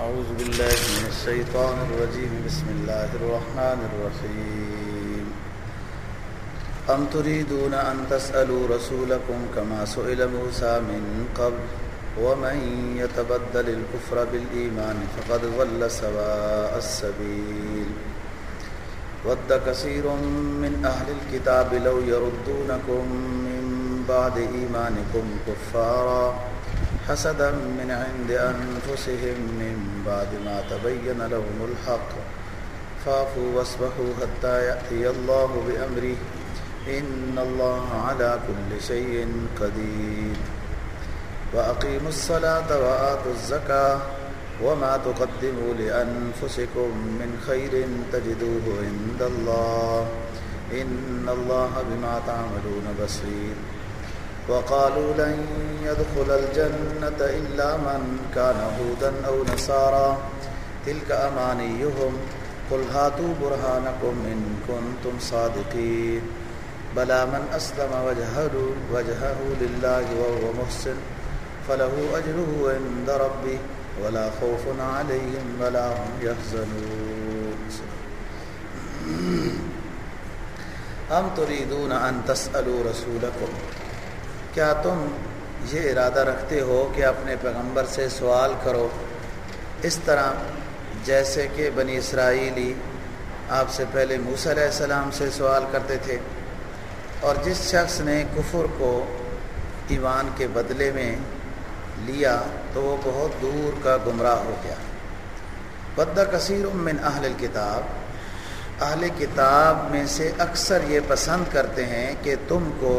أعوذ بالله من الشيطان الرجيم. بسم الله الرحمن الرحيم. أم تريدون أن تسألوا رسولكم كما سئل موسى من قبل؟ ومن يتبدل الكفر بالإيمان فقد ضل سواء السبيل. ود كثير من أهل الكتاب لو يردونكم من بعد إيمانكم كفارا حسدا من عند أنفسهم من بعد ما تبين لهم الحق. فاعفوا واصبحوا حتى يأتي الله بأمره. إن الله على كل شيء قدير. وأقيموا الصلاة وآتوا الزكاة. وما تقدموا لأنفسكم من خير تجدوه عند الله. إن الله بما تعملون بصير. وقالوا لن يدخل الجنة إلا من كان هودا أو نصارى. تلك أمانيهم. قل هاتوا برهانكم إن كنتم صادقين. بلى من أسلم وجهه, وجهه لله وهو محسن. فله أجره عند ربه ولا خوف عليهم ولا هم يحزنون. ہم تريدون أن تسألوا رسولكم؟ کیا تم یہ ارادہ رکھتے ہو کہ اپنے پیغمبر سے سوال کرو؟ اس طرح جیسے کہ بنی اسرائیلی آپ سے پہلے موسیٰ علیہ السلام سے سوال کرتے تھے، اور جس شخص نے کفر کو ایمان کے بدلے میں لیا تو وہ بہت دور کا گمراہ ہو گیا۔ بدہ کثیر من اہل الکتاب اہل کتاب میں سے اکثر یہ پسند کرتے ہیں کہ تم کو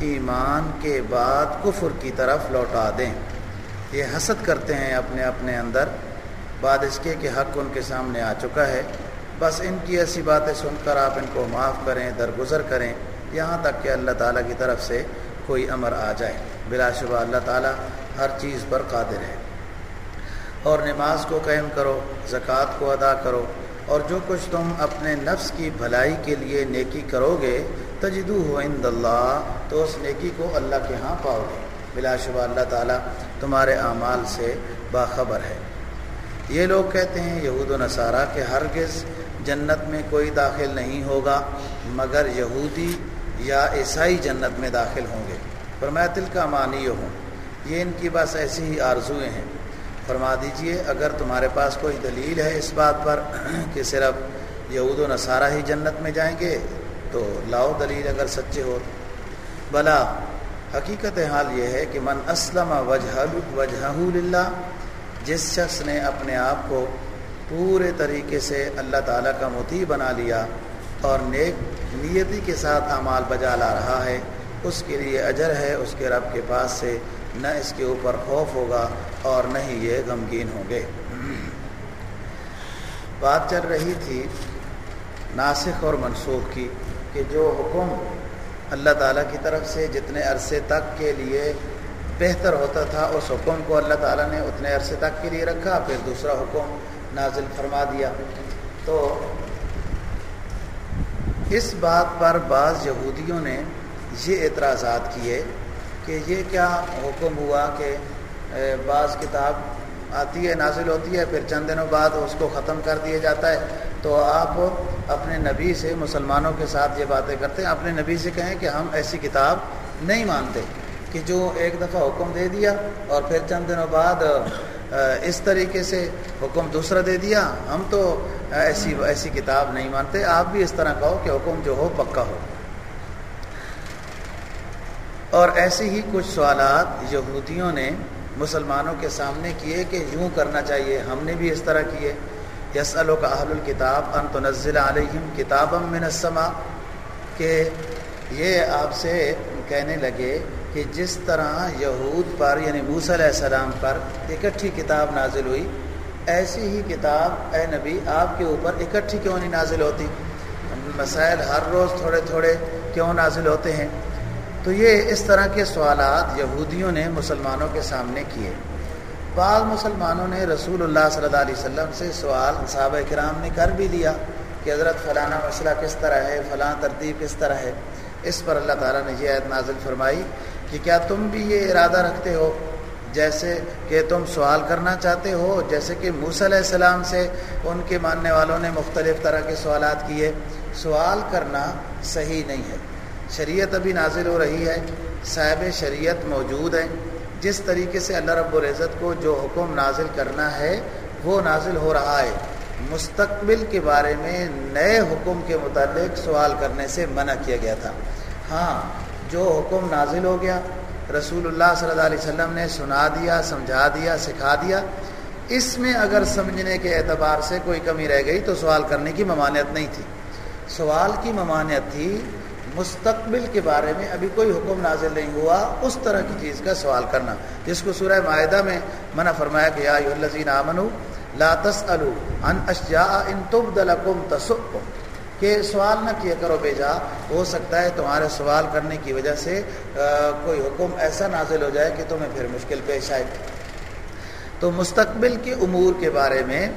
ایمان کے بعد کفر کی طرف لوٹا دیں۔ یہ حسد کرتے ہیں اپنے اپنے اندر۔ بعد اس کے کہ حق ان کے سامنے آ چکا ہے۔ بس ان کی ایسی باتیں سن کر آپ ان کو معاف کریں، درگزر کریں۔ یہاں تک کہ اللہ تعالیٰ کی طرف سے کوئی امر آ جائے۔ بلا شبہ اللہ تعالیٰ ہر چیز پر قادر ہے۔ اور نماز کو قائم کرو، زکوٰۃ کو ادا کرو۔ اور جو کچھ تم اپنے نفس کی بھلائی کے لیے نیکی کرو گے تجدو عند اللہ، تو اس نیکی کو اللہ کے ہاں پاؤ گے۔ بلا شبہ اللہ تعالیٰ تمہارے اعمال سے باخبر ہے۔ یہ لوگ کہتے ہیں، یہود و نصارہ کہ ہرگز جنت میں کوئی داخل نہیں ہوگا، مگر یہودی یا عیسائی جنت میں داخل ہوں گے۔ پر میں کا معنی ہوں، یہ ان کی بس ایسی ہی آرزوئیں ہیں۔ فرما دیجیے، اگر تمہارے پاس کوئی دلیل ہے اس بات پر کہ صرف یہود و نصارہ ہی جنت میں جائیں گے تو لاؤ دلیل اگر سچے ہو۔ بلا، حقیقت حال یہ ہے کہ من اسلم وجہ وجہ للہ، جس شخص نے اپنے آپ کو پورے طریقے سے اللہ تعالیٰ کا متی بنا لیا اور نیک نیتی کے ساتھ اعمال بجا لا رہا ہے، اس کے لیے اجر ہے، اس کے رب کے پاس سے نہ اس کے اوپر خوف ہوگا اور نہ ہی یہ غمگین ہوں گے۔ بات چل رہی تھی ناسخ اور منسوخ کی۔ کہ جو حکم اللہ تعالیٰ کی طرف سے جتنے عرصے تک کے لیے بہتر ہوتا تھا، اس حکم کو اللہ تعالیٰ نے اتنے عرصے تک کے لیے رکھا، پھر دوسرا حکم نازل فرما دیا۔ تو اس بات پر بعض یہودیوں نے یہ اعتراضات کیے کہ یہ کیا حکم ہوا کہ بعض کتاب آتی ہے، نازل ہوتی ہے، پھر چند دنوں بعد اس کو ختم کر دیا جاتا ہے۔ تو آپ اپنے نبی سے، مسلمانوں کے ساتھ یہ باتیں کرتے ہیں۔ اپنے نبی سے کہیں کہ ہم ایسی کتاب نہیں مانتے کہ جو ایک دفعہ حکم دے دیا اور پھر چند دنوں بعد اس طریقے سے حکم دوسرا دے دیا۔ ہم تو ایسی ایسی کتاب نہیں مانتے۔ آپ بھی اس طرح کہو کہ حکم جو ہو پکا ہو۔ اور ایسے ہی کچھ سوالات یہودیوں نے مسلمانوں کے سامنے کیے کہ یوں کرنا چاہیے۔ ہم نے بھی اس طرح کیے۔ یس کا اہل الکتاب ان تنزل علیہم کتاب من السماء، کہ یہ آپ سے کہنے لگے کہ جس طرح یہود پر یعنی موسیٰ علیہ السلام پر اکٹھی کتاب نازل ہوئی، ایسی ہی کتاب اے نبی آپ کے اوپر اکٹھی کیوں نہیں نازل ہوتی؟ مسائل ہر روز تھوڑے تھوڑے کیوں نازل ہوتے ہیں؟ تو یہ اس طرح کے سوالات یہودیوں نے مسلمانوں کے سامنے کیے۔ بعض مسلمانوں نے رسول اللہ صلی اللہ علیہ وسلم سے سوال صحابہ کرام نے کر بھی لیا کہ حضرت فلانا مسئلہ کس طرح ہے، فلاں ترتیب کس طرح ہے۔ اس پر اللہ تعالیٰ نے یہ عید نازل فرمائی کہ کیا تم بھی یہ ارادہ رکھتے ہو؟ جیسے کہ تم سوال کرنا چاہتے ہو، جیسے کہ موسیٰ علیہ السلام سے ان کے ماننے والوں نے مختلف طرح کے سوالات کیے۔ سوال کرنا صحیح نہیں ہے۔ شریعت ابھی نازل ہو رہی ہے۔ صاحب شریعت موجود ہے جس طریقے سے اللہ رب العزت کو جو حکم نازل کرنا ہے، وہ نازل ہو رہا ہے۔ مستقبل کے بارے میں نئے حکم کے متعلق سوال کرنے سے منع کیا گیا تھا۔ ہاں جو حکم نازل ہو گیا، رسول اللہ صلی اللہ علیہ وسلم نے سنا دیا، سمجھا دیا، سکھا دیا۔ اس میں اگر سمجھنے کے اعتبار سے کوئی کمی رہ گئی تو سوال کرنے کی ممانعت نہیں تھی۔ سوال کی ممانعت تھی مستقبل کے بارے میں ابھی کوئی حکم نازل نہیں ہوا، اس طرح کی چیز کا سوال کرنا۔ جس کو سورہ معاہدہ میں منع فرمایا کہ یا الزین آمن لا تسألو ان اشجاء ان تبد لکم تسؤکم۔ کہ سوال نہ کیا کرو بیجا، ہو سکتا ہے تمہارے سوال کرنے کی وجہ سے کوئی حکم ایسا نازل ہو جائے کہ تمہیں پھر مشکل پیش آئے۔ تو مستقبل کے امور کے بارے میں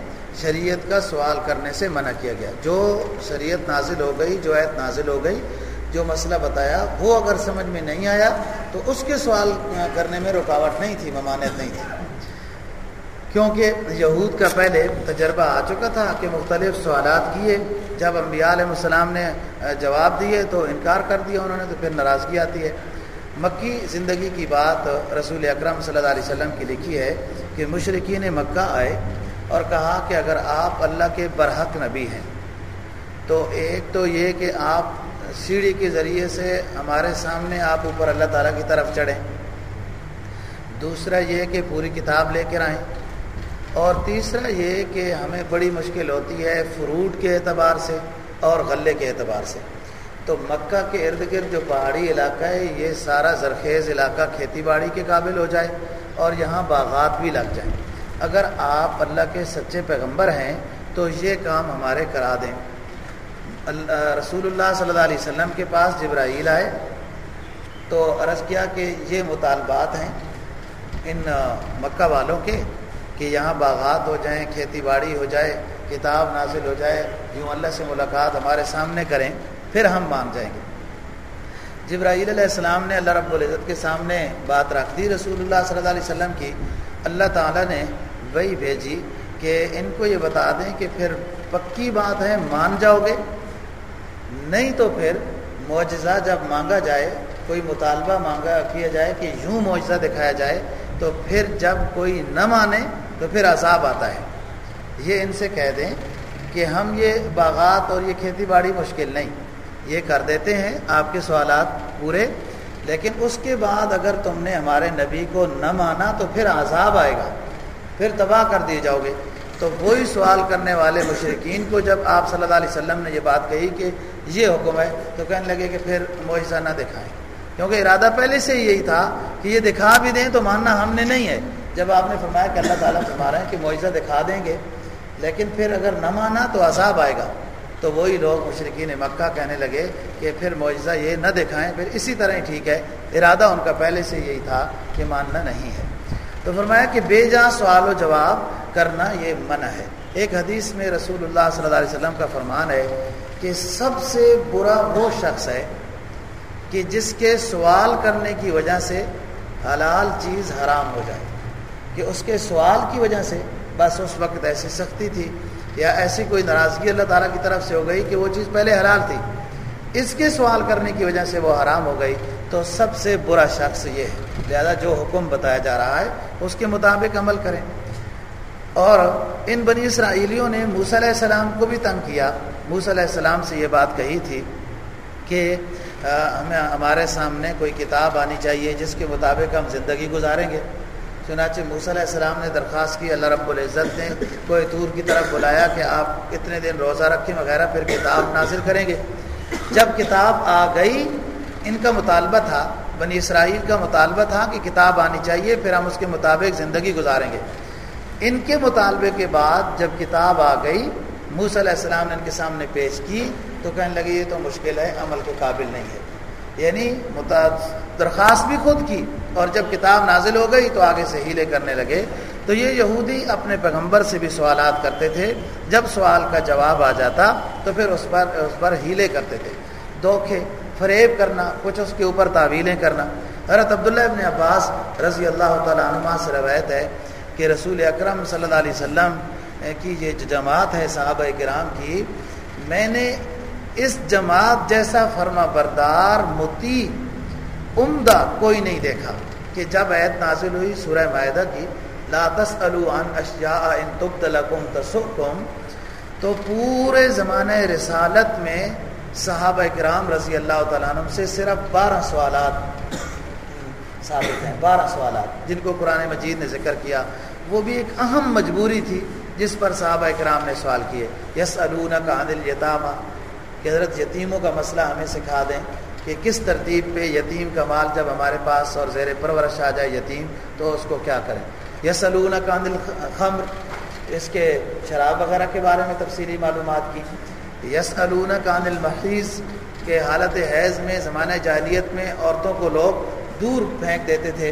شریعت کا سوال کرنے سے منع کیا گیا۔ جو شریعت نازل ہو گئی، جو عید نازل ہو گئی جو مسئلہ بتایا وہ اگر سمجھ میں نہیں آیا تو اس کے سوال کرنے میں رکاوٹ نہیں تھی، ممانعت نہیں تھی۔ کیونکہ یہود کا پہلے تجربہ آ چکا تھا کہ مختلف سوالات کیے، جب انبیاء علیہ السلام نے جواب دیے تو انکار کر دیا انہوں نے تو پھر ناراضگی آتی ہے۔ مکی زندگی کی بات رسول اکرم صلی اللہ علیہ وسلم کی لکھی ہے کہ مشرقین مکہ آئے اور کہا کہ اگر آپ اللہ کے برحق نبی ہیں تو ایک تو یہ کہ آپ سیڑھی کے ذریعے سے ہمارے سامنے آپ اوپر اللہ تعالیٰ کی طرف چڑھیں۔ دوسرا یہ کہ پوری کتاب لے کر آئیں۔ اور تیسرا یہ کہ ہمیں بڑی مشکل ہوتی ہے فروٹ کے اعتبار سے اور غلے کے اعتبار سے۔ تو مکہ کے ارد گرد جو پہاڑی علاقہ ہے، یہ سارا زرخیز علاقہ کھیتی باڑی کے قابل ہو جائے اور یہاں باغات بھی لگ جائیں۔ اگر آپ اللہ کے سچے پیغمبر ہیں تو یہ کام ہمارے کرا دیں۔ رسول اللہ صلی اللہ علیہ وسلم کے پاس جبرائیل آئے تو عرض کیا کہ یہ مطالبات ہیں ان مکہ والوں کے کہ یہاں باغات ہو جائیں، کھیتی باڑی ہو جائے، کتاب نازل ہو جائے، یوں اللہ سے ملاقات ہمارے سامنے کریں، پھر ہم مان جائیں گے۔ جبرائیل علیہ السلام نے اللہ رب العزت کے سامنے بات رکھ دی رسول اللہ صلی اللہ علیہ وسلم کی۔ اللہ تعالیٰ نے وہی بھیجی کہ ان کو یہ بتا دیں کہ پھر پکی بات ہے، مان جاؤ گے۔ نہیں تو پھر معجزہ جب مانگا جائے، کوئی مطالبہ مانگا کیا جائے کہ یوں معجزہ دکھایا جائے، تو پھر جب کوئی نہ مانے تو پھر عذاب آتا ہے۔ یہ ان سے کہہ دیں کہ ہم یہ باغات اور یہ کھیتی باڑی مشکل نہیں، یہ کر دیتے ہیں، آپ کے سوالات پورے۔ لیکن اس کے بعد اگر تم نے ہمارے نبی کو نہ مانا تو پھر عذاب آئے گا۔ پھر تباہ کر دیے جاؤ گے۔ تو وہی سوال کرنے والے مشرقین کو جب آپ صلی اللہ علیہ وسلم نے یہ بات کہی کہ یہ حکم ہے تو کہنے لگے کہ پھر معجزہ نہ دکھائیں۔ کیونکہ ارادہ پہلے سے یہی تھا کہ یہ دکھا بھی دیں تو ماننا ہم نے نہیں ہے۔ جب آپ نے فرمایا کہ اللہ تعالیٰ فرما رہے ہیں کہ معجزہ دکھا دیں گے، لیکن پھر اگر نہ مانا تو عذاب آئے گا۔ تو وہی لوگ مشرقین مکہ کہنے لگے کہ پھر معجزہ یہ نہ دکھائیں، پھر اسی طرح ہی ٹھیک ہے۔ ارادہ ان کا پہلے سے یہی تھا کہ ماننا نہیں ہے۔ تو فرمایا کہ بے جا سوال و جواب کرنا یہ منع ہے۔ ایک حدیث میں رسول اللہ صلی اللہ علیہ وسلم کا فرمان ہے کہ سب سے برا وہ شخص ہے کہ جس کے سوال کرنے کی وجہ سے حلال چیز حرام ہو جائے۔ کہ اس کے سوال کی وجہ سے بس اس وقت ایسی سختی تھی یا ایسی کوئی ناراضگی اللہ تعالیٰ کی طرف سے ہو گئی کہ وہ چیز پہلے حلال تھی۔ اس کے سوال کرنے کی وجہ سے وہ حرام ہو گئی۔ تو سب سے برا شخص یہ ہے۔ لہذا جو حکم بتایا جا رہا ہے، اس کے مطابق عمل کریں۔ اور ان بنی اسرائیلیوں نے موسیٰ علیہ السلام کو بھی تنگ کیا۔ موسیٰ علیہ السلام سے یہ بات کہی تھی کہ ہمیں، ہمارے سامنے کوئی کتاب آنی چاہیے جس کے مطابق ہم زندگی گزاریں گے۔ چنانچہ موسیٰ علیہ السلام نے درخواست کی، اللہ رب العزت نے کوئی طور کی طرف بلایا کہ آپ اتنے دن روزہ رکھیں وغیرہ، پھر کتاب نازل کریں گے۔ جب کتاب آ گئی، ان کا مطالبہ تھا، بنی اسرائیل کا مطالبہ تھا کہ کتاب آنی چاہیے، پھر ہم اس کے مطابق زندگی گزاریں گے۔ ان کے مطالبے کے بعد جب کتاب آ گئی موس علیہ السلام نے ان کے سامنے پیش کی تو کہنے لگے یہ تو مشکل ہے، عمل کے قابل نہیں ہے۔ یعنی درخواست بھی خود کی اور جب کتاب نازل ہو گئی تو آگے سے ہیلے کرنے لگے۔ تو یہ یہودی اپنے پیغمبر سے بھی سوالات کرتے تھے۔ جب سوال کا جواب آ جاتا تو پھر اس پر اس پر ہیلے کرتے تھے۔ دھوکے، فریب کرنا، کچھ اس کے اوپر تعویلیں کرنا۔ حضرت عبداللہ ابن عباس رضی اللہ تعالیٰ عنہ سے روایت ہے کہ رسول اکرم صلی اللہ علیہ وسلم کی یہ جماعت ہے صحابہ کرام کی، میں نے اس جماعت جیسا فرما بردار متی عمدہ کوئی نہیں دیکھا کہ جب عید نازل ہوئی سورہ معاہدہ کی، لا تسألوا عن اشیاء ان تبد لکم تو پورے زمانہ رسالت میں صحابہ کرام رضی اللہ تعالیٰ عنہ سے صرف بارہ سوالات ثابت ہیں، بارہ سوالات، جن کو قرآن مجید نے ذکر کیا۔ وہ بھی ایک اہم مجبوری تھی جس پر صحابہ کرام نے سوال کیے۔ یس علون کا یتامہ کہ حضرت یتیموں کا مسئلہ ہمیں سکھا دیں کہ کس ترتیب پہ یتیم کا مال جب ہمارے پاس اور زیر پرورش آ جائے یتیم تو اس کو کیا کریں۔ یس علون کا عدل خمر اس کے شراب وغیرہ کے بارے میں تفصیلی معلومات کی۔ یس علون کا عدل محیض کے حالت حیض میں، زمانہ جاہلیت میں، عورتوں کو لوگ دور پھینک دیتے تھے۔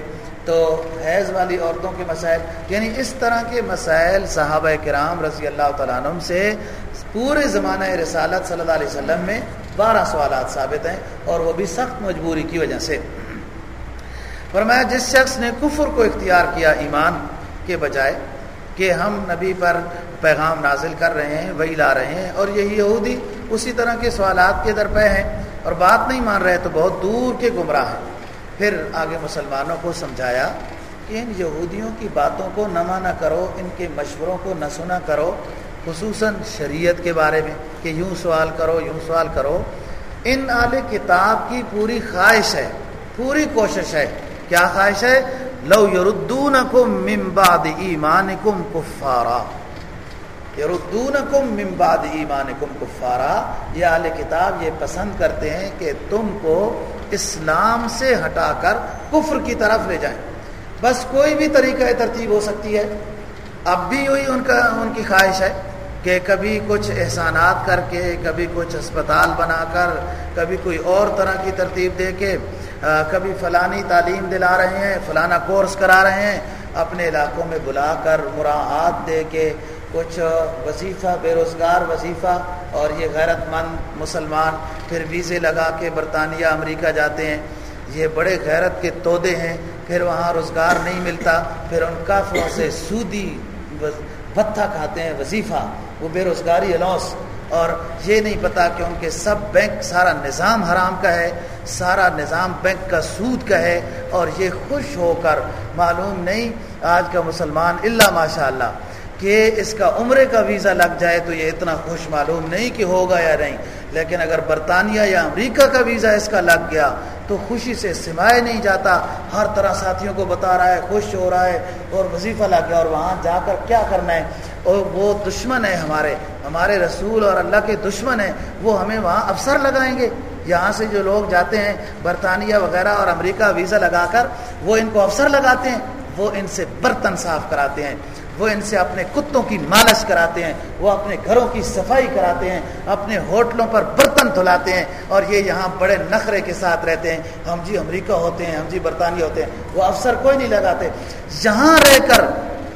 تو حیض والی عورتوں کے مسائل یعنی اس طرح کے مسائل صحابہ کرام رضی اللہ تعالیٰ عنہ سے پورے زمانہ رسالت صلی اللہ علیہ وسلم میں بارہ سوالات ثابت ہیں اور وہ بھی سخت مجبوری کی وجہ سے۔ فرمایا، جس شخص نے کفر کو اختیار کیا ایمان کے بجائے کہ ہم نبی پر پیغام نازل کر رہے ہیں وہی لا رہے ہیں، اور یہی یہودی اسی طرح کے سوالات کے درپے ہیں، اور بات نہیں مان رہے تو بہت دور کے گمراہ ہیں۔ پھر آگے مسلمانوں کو سمجھایا کہ ان یہودیوں کی باتوں کو نہ مانا کرو، ان کے مشوروں کو نہ سنا کرو، خصوصاً شریعت کے بارے میں کہ یوں سوال کرو، یوں سوال کرو۔ ان اعل کتاب کی پوری خواہش ہے، پوری کوشش ہے۔ کیا خواہش ہے؟ لو یردون کم ممباد ایمان کم کفارا۔ یردون کم ممباد ایمان کم کفارا۔ یہ اعلی کتاب یہ پسند کرتے ہیں کہ تم کو اسلام سے ہٹا کر کفر کی طرف لے جائیں۔ بس کوئی بھی طریقہ ترتیب ہو سکتی ہے۔ اب بھی وہی ان کا، ان کی خواہش ہے کہ کبھی کچھ احسانات کر کے، کبھی کچھ اسپتال بنا کر، کبھی کوئی اور طرح کی ترتیب دے کے کبھی فلانی تعلیم دلا رہے ہیں، فلانا کورس کرا رہے ہیں، اپنے علاقوں میں بلا کر مراعات دے کے کچھ وظیفہ، بے روزگار وظیفہ اور یہ غیرت مند مسلمان پھر ویزے لگا کے برطانیہ، امریکہ جاتے ہیں۔ یہ بڑے غیرت کے تودے ہیں۔ پھر وہاں روزگار نہیں ملتا۔ پھر ان کافروں سے سودی بتھا کھاتے ہیں، وظیفہ۔ وہ بے روزگاری الاؤس اور یہ نہیں پتا کہ ان کے سب بینک سارا نظام حرام کا ہے، سارا نظام بینک کا سود کا ہے اور یہ خوش ہو کر معلوم نہیں آج کا مسلمان اللہ ماشاء اللہ کہ اس کا عمرے کا ویزا لگ جائے تو یہ اتنا خوش معلوم نہیں کہ ہوگا یا نہیں۔ لیکن اگر برطانیہ یا امریکہ کا ویزا اس کا لگ گیا تو خوشی سے سمائے نہیں جاتا۔ ہر طرح ساتھیوں کو بتا رہا ہے، خوش ہو رہا ہے اور وظیفہ لگ گیا اور وہاں جا کر کیا کرنا ہے؟ اور وہ دشمن ہے ہمارے ہمارے رسول اور اللہ کے دشمن ہیں۔ وہ ہمیں وہاں افسر لگائیں گے۔ یہاں سے جو لوگ جاتے ہیں برطانیہ وغیرہ اور امریکہ ویزا لگا کر، وہ ان کو افسر لگاتے ہیں، وہ ان سے برتن صاف کراتے ہیں۔ وہ ان سے اپنے کتوں کی مالش کراتے ہیں، وہ اپنے گھروں کی صفائی کراتے ہیں، اپنے ہوٹلوں پر برتن دھلاتے ہیں اور یہ یہاں بڑے نخرے کے ساتھ رہتے ہیں۔ ہم جی امریکہ ہوتے ہیں، ہم جی برطانیہ ہوتے ہیں۔ وہ افسر کوئی نہیں لگاتے۔ یہاں رہ کر،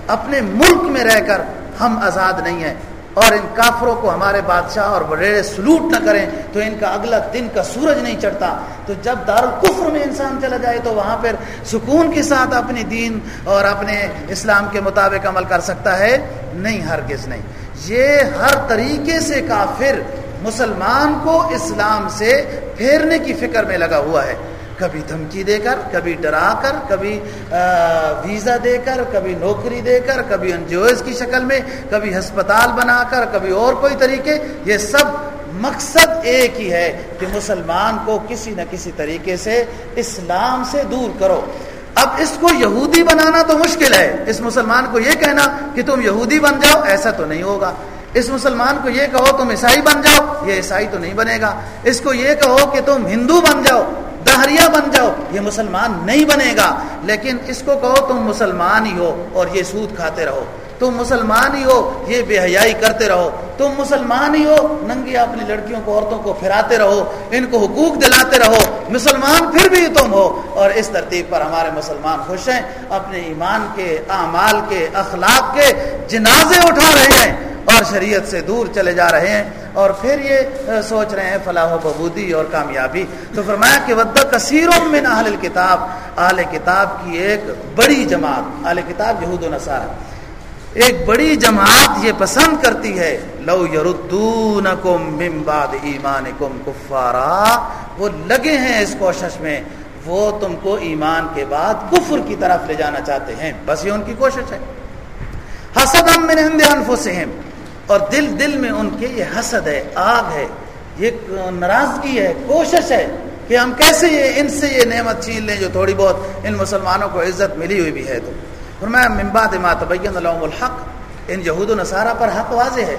اپنے ملک میں رہ کر ہم آزاد نہیں ہیں۔ اور ان کافروں کو ہمارے بادشاہ اور بڑے سلوٹ نہ کریں تو ان کا اگلا دن کا سورج نہیں چڑھتا۔ تو جب دار القفر میں انسان چلا جائے تو وہاں پھر سکون کے ساتھ اپنی دین اور اپنے اسلام کے مطابق عمل کر سکتا ہے۔ نہیں، ہرگز نہیں۔ یہ ہر طریقے سے کافر مسلمان کو اسلام سے پھیرنے کی فکر میں لگا ہوا ہے۔ کبھی دھمکی دے کر، کبھی ڈرا کر، کبھی ویزا دے کر، کبھی نوکری دے کر، کبھی انجوز کی شکل میں، کبھی ہسپتال بنا کر، کبھی اور کوئی طریقے، یہ سب مقصد ایک ہی ہے کہ مسلمان کو کسی نہ کسی طریقے سے اسلام سے دور کرو۔ اب اس کو یہودی بنانا تو مشکل ہے۔ اس مسلمان کو یہ کہنا کہ تم یہودی بن جاؤ، ایسا تو نہیں ہوگا۔ اس مسلمان کو یہ کہو تم عیسائی بن جاؤ، یہ عیسائی تو نہیں بنے گا۔ اس کو یہ کہو کہ تم ہندو بن جاؤ دہریا بن جاؤ، یہ مسلمان نہیں بنے گا۔ لیکن اس کو کہو تم مسلمان ہی ہو اور یہ سود کھاتے رہو۔ تم مسلمان ہی ہو، یہ بے حیائی کرتے رہو۔ تم مسلمان ہی ہو، ننگی اپنی لڑکیوں کو، عورتوں کو پھراتے رہو، ان کو حقوق دلاتے رہو۔ مسلمان پھر بھی تم ہو۔ اور اس ترتیب پر ہمارے مسلمان خوش ہیں، اپنے ایمان کے، اعمال کے، اخلاق کے جنازے اٹھا رہے ہیں۔ اور شریعت سے دور چلے جا رہے ہیں اور پھر یہ سوچ رہے ہیں فلاح و ببودی اور کامیابی۔ تو فرمایا کہ ود کثیر من اہل کتاب اہل کتاب کی ایک بڑی جماعت اہل کتاب یہود و نصارہ، ایک بڑی جماعت یہ پسند کرتی ہے، لو یردونکم من بعد ایمانکم کفارا وہ لگے ہیں اس کوشش میں، وہ تم کو ایمان کے بعد کفر کی طرف لے جانا چاہتے ہیں۔ بس یہ ان کی کوشش ہے۔ حسد من عند انفسہم اور دل دل میں ان کے یہ حسد ہے، آگ ہے، یہ ناراضگی ہے، کوشش ہے کہ ہم کیسے یہ ان سے یہ نعمت چھین لیں جو تھوڑی بہت ان مسلمانوں کو عزت ملی ہوئی بھی ہے۔ تو فرمایا، من بعد ما تبین لهم الحق، ان یہود و نصارہ پر حق واضح ہے۔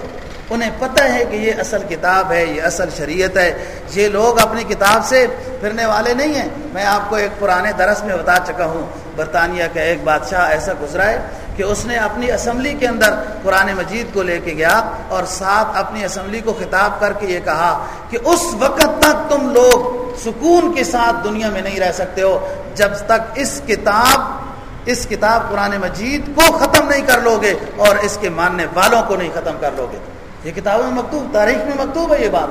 انہیں پتہ ہے کہ یہ اصل کتاب ہے، یہ اصل شریعت ہے۔ یہ لوگ اپنی کتاب سے پھرنے والے نہیں ہیں۔ میں آپ کو ایک پرانے درس میں بتا چکا ہوں۔ برطانیہ کا ایک بادشاہ ایسا گزرا ہے۔ کہ اس نے اپنی اسمبلی کے اندر قرآن مجید کو لے کے گیا اور ساتھ اپنی اسمبلی کو خطاب کر کے یہ کہا کہ اس وقت تک تم لوگ سکون کے ساتھ دنیا میں نہیں رہ سکتے ہو، جب تک اس کتاب اس کتاب قرآن مجید کو ختم نہیں کر لو گے اور اس کے ماننے والوں کو نہیں ختم کر لو گے یہ کتابوں میں مکتوب، تاریخ میں مکتوب ہے یہ بات۔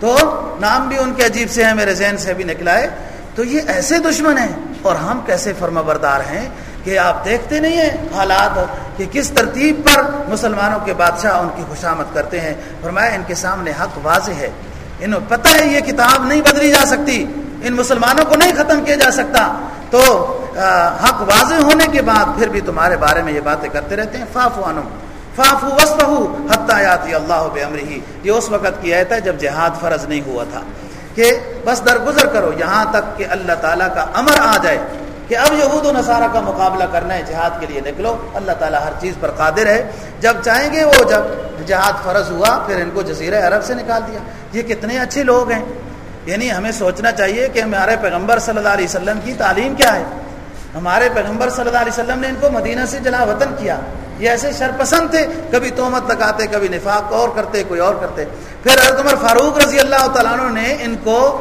تو نام بھی ان کے عجیب سے ہیں، میرے ذہن سے بھی نکلا ہے۔ تو یہ ایسے دشمن ہیں اور ہم کیسے فرما بردار ہیں؟ کہ آپ دیکھتے نہیں ہیں حالات کہ کس ترتیب پر مسلمانوں کے بادشاہ ان کی خوشامد کرتے ہیں۔ فرمایا، ان کے سامنے حق واضح ہے۔ انہیں پتہ ہے یہ کتاب نہیں بدلی جا سکتی۔ ان مسلمانوں کو نہیں ختم کیا جا سکتا۔ تو حق واضح ہونے کے بعد پھر بھی تمہارے بارے میں یہ باتیں کرتے رہتے ہیں۔ فاف وانم فافو وسبہ حتیاتی اللہ بمرحی یہ اس وقت کی آیت ہے جب جہاد فرض نہیں ہوا تھا۔ کہ بس درگزر کرو، یہاں تک کہ اللہ تعالیٰ کا امر آ جائے۔ کہ اب یہود و نصارہ کا مقابلہ کرنا ہے، جہاد کے لیے نکلو۔ اللہ تعالیٰ ہر چیز پر قادر ہے۔ جب چاہیں گے وہ جب جہاد فرض ہوا، پھر ان کو جزیرہ عرب سے نکال دیا۔ یہ کتنے اچھے لوگ ہیں۔ یعنی ہمیں سوچنا چاہیے کہ ہمارے پیغمبر صلی اللہ علیہ وسلم کی تعلیم کیا ہے۔ ہمارے پیغمبر صلی اللہ علیہ وسلم نے ان کو مدینہ سے جلا وطن کیا۔ یہ ایسے شرپسند تھے، کبھی تومت لگاتے، کبھی نفاق، اور کرتے، کوئی اور کرتے۔ پھر حضرت عمر فاروق رضی اللہ تعالیٰ عنہ نے ان کو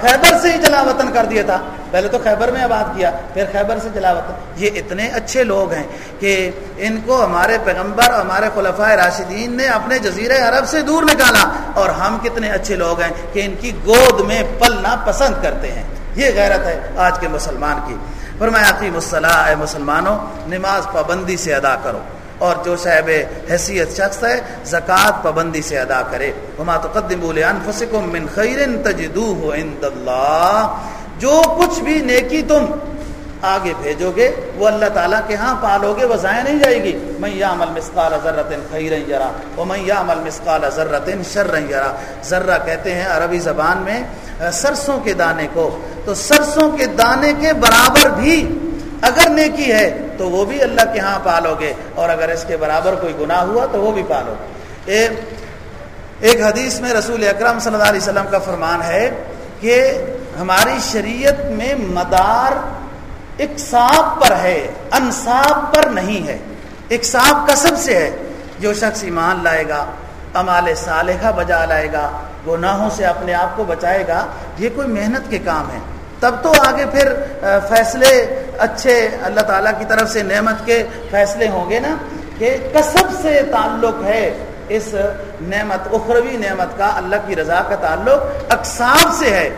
خیبر سے ہی جلا وطن کر دیا تھا۔ پہلے تو خیبر میں آباد کیا، پھر خیبر سے جلا وطن۔ یہ اتنے اچھے لوگ ہیں کہ ان کو ہمارے پیغمبر، ہمارے خلفۂ راشدین نے اپنے جزیرہ عرب سے دور نکالا۔ اور ہم کتنے اچھے لوگ ہیں کہ ان کی گود میں پلنا پسند کرتے ہیں۔ یہ غیرت ہے آج کے مسلمان کی۔ فرمایا عقیم الصلاح اے مسلمانوں، نماز پابندی سے ادا کرو اور جو صاحب حیثیت شخص ہے، زکوٰۃ پابندی سے ادا کرے۔ وما تقدموا لانفسکم من خیر تجدوه عند اللہ۔ جو کچھ بھی نیکی تم آگے بھیجو گے وہ اللہ تعالیٰ کے ہاں پالو گے وہ ضائع نہیں جائے گی۔ میں یامل مسقال ذرت خیر یرا وہ میں یامل مسقال ذرت شر یرا ذرہ کہتے ہیں عربی زبان میں، سرسوں کے دانے کو۔ تو سرسوں کے دانے کے برابر بھی اگر نیکی ہے تو وہ بھی اللہ کے ہاں پالو گے اور اگر اس کے برابر کوئی گناہ ہوا تو وہ بھی پالو گے۔ ایک حدیث میں رسول اکرم صلی اللہ علیہ وسلم کا فرمان ہے کہ ہماری شریعت میں مدار اقصاب پر ہے، انصاب پر نہیں ہے۔ اقصاب کسب سے ہے، جو شخص ایمان لائے گا امال صالحہ بجا لائے گا، گناہوں سے اپنے آپ کو بچائے گا، یہ کوئی محنت کے کام ہے۔ تب تو آگے پھر فیصلے اچھے اللہ تعالیٰ کی طرف سے، نعمت کے فیصلے ہوں گے نا کہ کسب سے تعلق ہے اس نعمت، اخروی نعمت کا، اللہ کی رضا کا تعلق اقساب سے ہے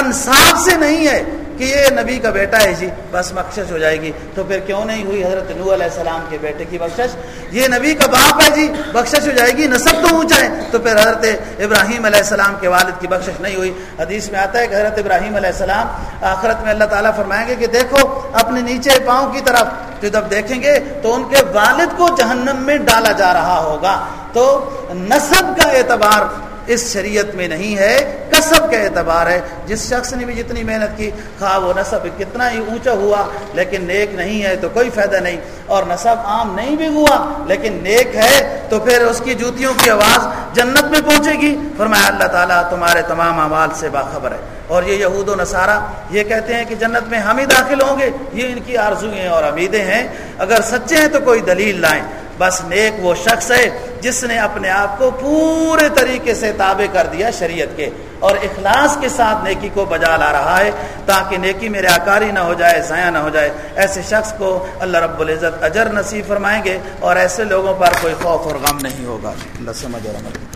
انصاب سے نہیں ہے کہ یہ نبی کا بیٹا ہے جی بس بخشش ہو جائے گی۔ تو پھر کیوں نہیں ہوئی حضرت نو علیہ السلام کے بیٹے کی بخشش؟ یہ نبی کا باپ ہے جی بخشش ہو جائے گی، نصب تو اونچا ہے۔ تو پھر حضرت ابراہیم علیہ السلام کے والد کی بخشش نہیں ہوئی۔ حدیث میں آتا ہے کہ حضرت ابراہیم علیہ السلام آخرت میں اللہ تعالیٰ فرمائیں گے کہ دیکھو، اپنے نیچے پاؤں کی طرف۔ جو جب دیکھیں گے تو ان کے والد کو جہنم میں ڈالا جا رہا ہوگا۔ تو نصب کا اعتبار اس شریعت میں نہیں ہے، کسب کا اعتبار ہے۔ جس شخص نے بھی جتنی محنت کی، خواہ وہ نصب کتنا ہی اونچا ہوا، لیکن نیک نہیں ہے تو کوئی فائدہ نہیں۔ اور نصب عام نہیں بھی ہوا، لیکن نیک ہے، تو پھر اس کی جوتیوں کی آواز جنت میں پہنچے گی۔ فرمایا، اللہ تعالیٰ تمہارے تمام اعمال سے باخبر ہے۔ اور یہ یہود و نصارہ یہ کہتے ہیں کہ جنت میں ہم ہی داخل ہوں گے۔ یہ ان کی آرزویں اور امیدیں ہیں۔ اگر سچے ہیں تو کوئی دلیل لائیں۔ بس نیک وہ شخص ہے جس نے اپنے آپ کو پورے طریقے سے تابع کر دیا شریعت کے اور اخلاص کے ساتھ نیکی کو بجا لا رہا ہے تاکہ نیکی میرے آکاری نہ ہو جائے، ضائع نہ ہو جائے۔ ایسے شخص کو اللہ رب العزت اجر نصیب فرمائیں گے اور ایسے لوگوں پر کوئی خوف اور غم نہیں ہوگا۔ اللہ سمجھ اور عمل